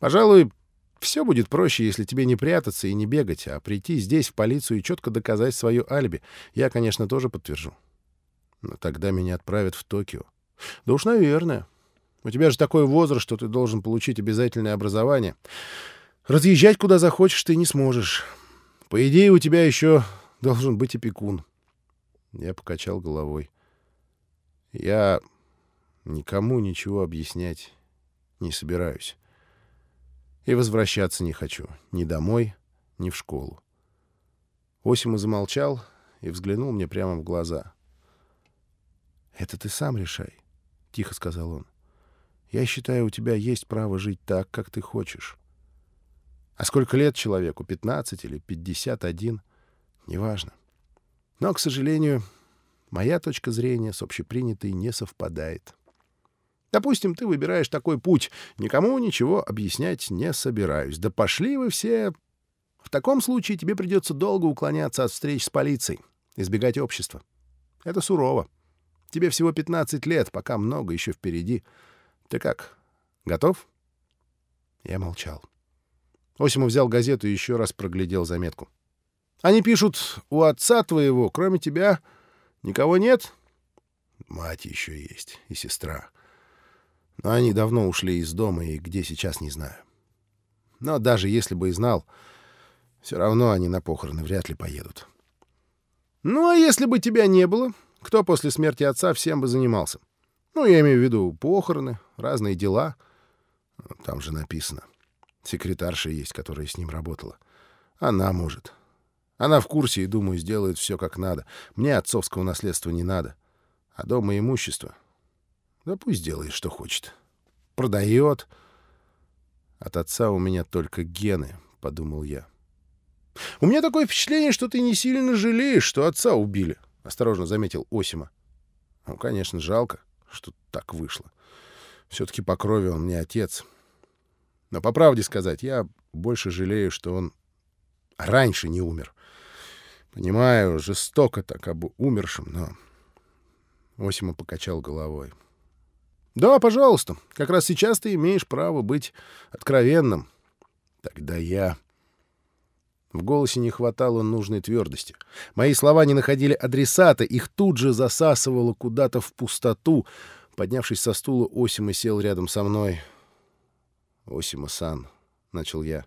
Пожалуй, все будет проще, если тебе не прятаться и не бегать, а прийти здесь, в полицию, и четко доказать свое алиби. Я, конечно, тоже подтвержу. Но тогда меня отправят в Токио. Да уж, наверное. У тебя же такой возраст, что ты должен получить обязательное образование. Разъезжать куда захочешь ты не сможешь. По идее, у тебя еще должен быть опекун. Я покачал головой. Я никому ничего объяснять не собираюсь. И возвращаться не хочу. Ни домой, ни в школу. Осима замолчал и взглянул мне прямо в глаза. «Это ты сам решай», — тихо сказал он. «Я считаю, у тебя есть право жить так, как ты хочешь. А сколько лет человеку, 15 или 51, неважно. Но, к сожалению, моя точка зрения с общепринятой не совпадает. Допустим, ты выбираешь такой путь. Никому ничего объяснять не собираюсь. Да пошли вы все... В таком случае тебе придется долго уклоняться от встреч с полицией, избегать общества. Это сурово. Тебе всего 15 лет, пока много еще впереди. Ты как, готов? Я молчал. Осимов взял газету и еще раз проглядел заметку. Они пишут, у отца твоего, кроме тебя, никого нет? Мать еще есть и сестра. Они давно ушли из дома, и где сейчас, не знаю. Но даже если бы и знал, все равно они на похороны вряд ли поедут. Ну, а если бы тебя не было, кто после смерти отца всем бы занимался? Ну, я имею в виду похороны, разные дела. Там же написано. Секретарша есть, которая с ним работала. Она может. Она в курсе и, думаю, сделает все как надо. Мне отцовского наследства не надо. А дома имущество да пусть делает, что хочет. Продает. От отца у меня только гены, — подумал я. — У меня такое впечатление, что ты не сильно жалеешь, что отца убили, — осторожно заметил Осима. — Ну, конечно, жалко, что так вышло. Все-таки по крови он мне отец. Но по правде сказать, я больше жалею, что он раньше не умер. Понимаю, жестоко так об умершем, но... Осима покачал головой. — да, пожалуйста. Как раз сейчас ты имеешь право быть откровенным. Тогда я... В голосе не хватало нужной твердости. Мои слова не находили адресата, их тут же засасывало куда-то в пустоту. Поднявшись со стула, Осима сел рядом со мной. «Осима-сан», — начал я,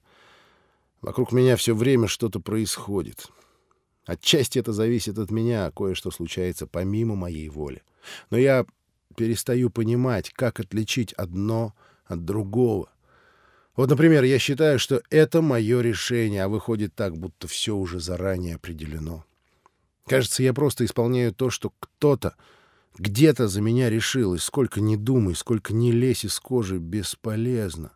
— «вокруг меня все время что-то происходит. Отчасти это зависит от меня, а кое-что случается помимо моей воли. Но я перестаю понимать, как отличить одно от другого. Вот, например, я считаю, что это мое решение, а выходит так, будто все уже заранее определено. Кажется, я просто исполняю то, что кто-то где-то за меня решил, и сколько ни думай, сколько ни лезь из кожи, бесполезно.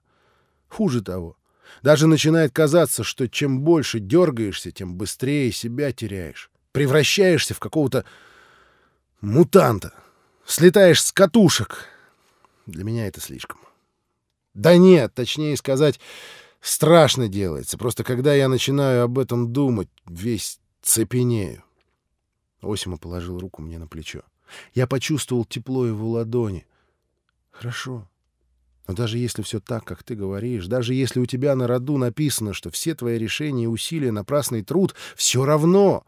Хуже того, даже начинает казаться, что чем больше дергаешься, тем быстрее себя теряешь. Превращаешься в какого-то мутанта слетаешь с катушек. Для меня это слишком. Да нет, точнее сказать, страшно делается. Просто когда я начинаю об этом думать, весь цепенею. Осима положил руку мне на плечо. Я почувствовал тепло его ладони. Хорошо. Но даже если все так, как ты говоришь, даже если у тебя на роду написано, что все твои решения и усилия — напрасный труд, все равно.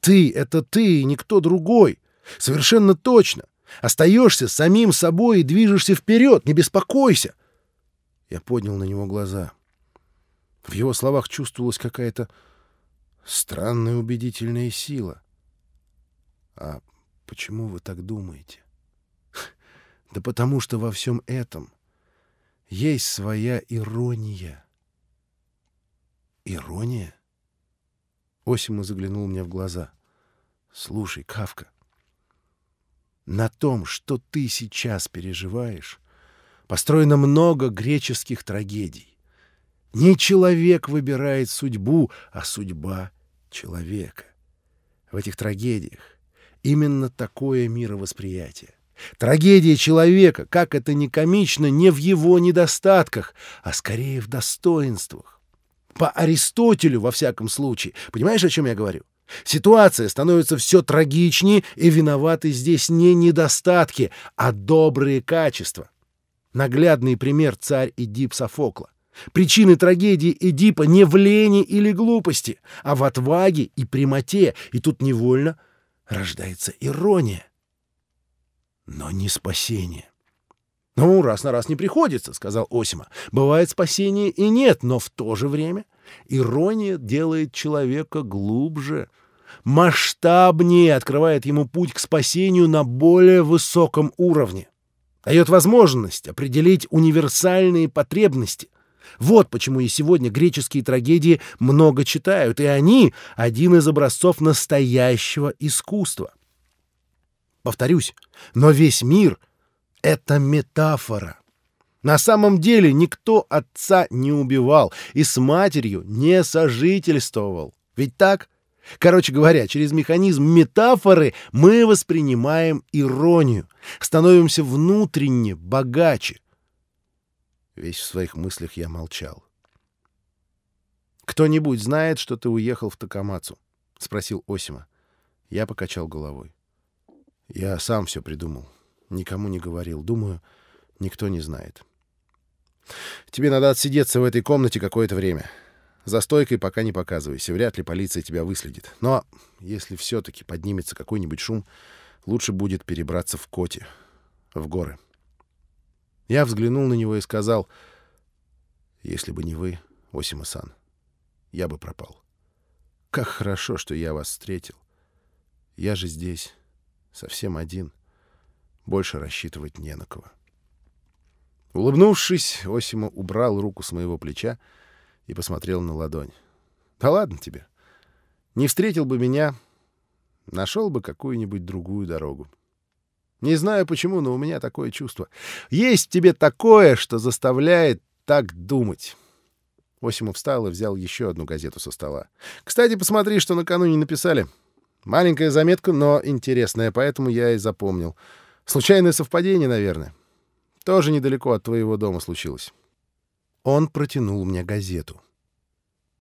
Ты — это ты, и никто другой. Совершенно точно. Остаешься самим собой и движешься вперед. Не беспокойся. Я поднял на него глаза. В его словах чувствовалась какая-то странная убедительная сила. А почему вы так думаете? Да потому что во всем этом есть своя ирония. Ирония? Осима заглянул мне в глаза. Слушай, Кавка, на том, что ты сейчас переживаешь, построено много греческих трагедий. Не человек выбирает судьбу, а судьба человека. В этих трагедиях именно такое мировосприятие. Трагедия человека, как это ни комично, не в его недостатках, а скорее в достоинствах. По Аристотелю, во всяком случае. Понимаешь, о чем я говорю? Ситуация становится все трагичнее, и виноваты здесь не недостатки, а добрые качества. Наглядный пример царь Эдип Софокла. Причины трагедии Эдипа не в лени или глупости, а в отваге и прямоте, и тут невольно рождается ирония. Но не спасение. «Ну, раз на раз не приходится», — сказал Осима. «Бывает спасение и нет, но в то же время ирония делает человека глубже, масштабнее, открывает ему путь к спасению на более высоком уровне, дает возможность определить универсальные потребности. Вот почему и сегодня греческие трагедии много читают, и они — один из образцов настоящего искусства. Повторюсь, но весь мир — это метафора. На самом деле никто отца не убивал и с матерью не сожительствовал. Ведь так? Короче говоря, через механизм метафоры мы воспринимаем иронию, становимся внутренне богаче. Весь в своих мыслях я молчал. «Кто-нибудь знает, что ты уехал в Такамацу?» — спросил Осима. Я покачал головой. «Я сам все придумал. Никому не говорил. Думаю, никто не знает. Тебе надо отсидеться в этой комнате какое-то время. За стойкой пока не показывайся. Вряд ли полиция тебя выследит. Но если все-таки поднимется какой-нибудь шум, лучше будет перебраться в Коте, в горы. Я взглянул на него и сказал, если бы не вы, Осима-сан, я бы пропал. Как хорошо, что я вас встретил. Я же здесь, совсем один. Больше рассчитывать не на кого. Улыбнувшись, Осима убрал руку с моего плеча и посмотрел на ладонь. «Да ладно тебе. Не встретил бы меня, нашел бы какую-нибудь другую дорогу. Не знаю почему, но у меня такое чувство. Есть в тебе такое, что заставляет так думать». Осимов встал и взял еще одну газету со стола. «Кстати, посмотри, что накануне написали. Маленькая заметка, но интересная, поэтому я и запомнил». Случайное совпадение, наверное. Тоже недалеко от твоего дома случилось. Он протянул мне газету.